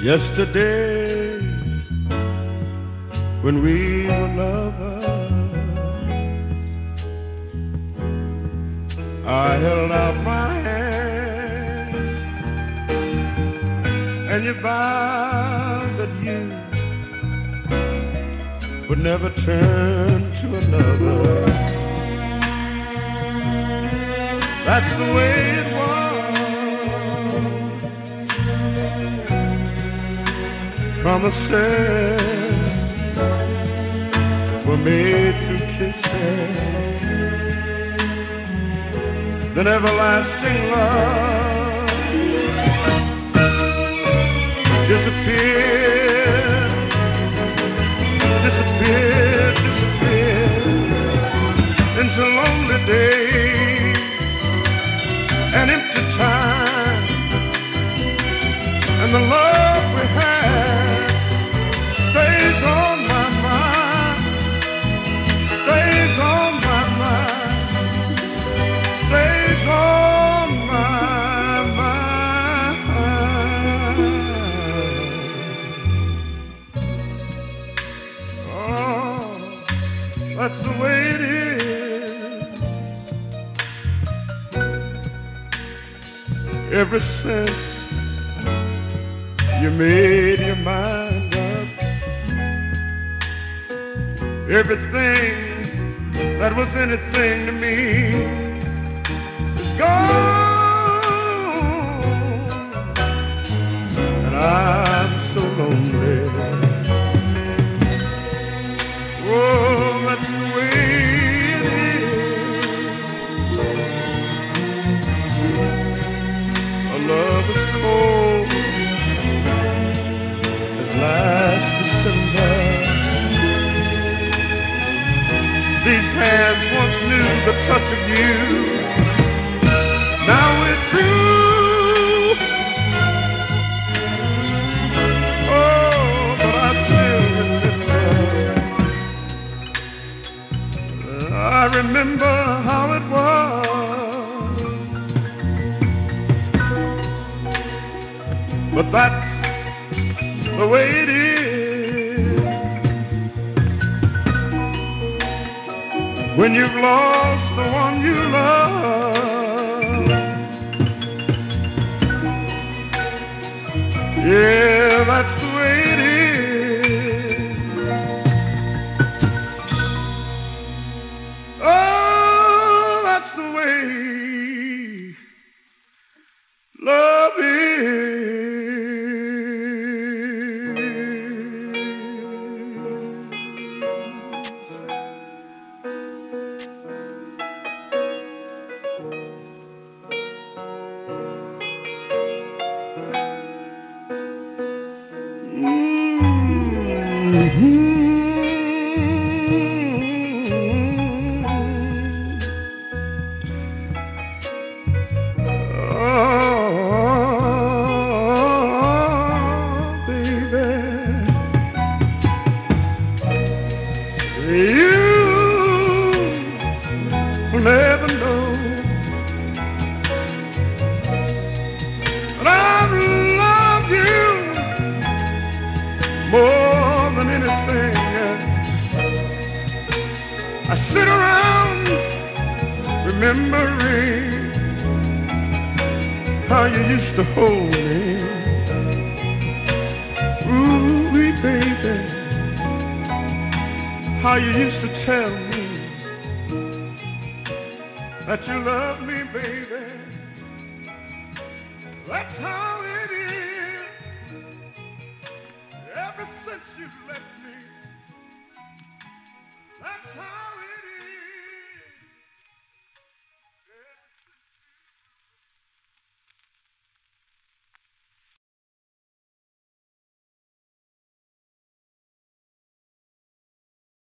Yesterday, when we were lovers, I held out my hand and you vowed that you would never turn to another. That's the way it was. Promises were made through kisses. Then everlasting love disappeared, disappeared, disappeared into lonely days and empty time. And the love we had Ever since you made your mind up, everything that was anything to me is gone, hands once knew the touch of you. Now we're through. Oh, but I still remember. Uh, I remember how it was. But that's the way it is. When you've lost the one you love. Yeah, never anything. I sit around remembering how you used to hold me. Ooh, baby, how you used to tell me that you love me, baby. That's how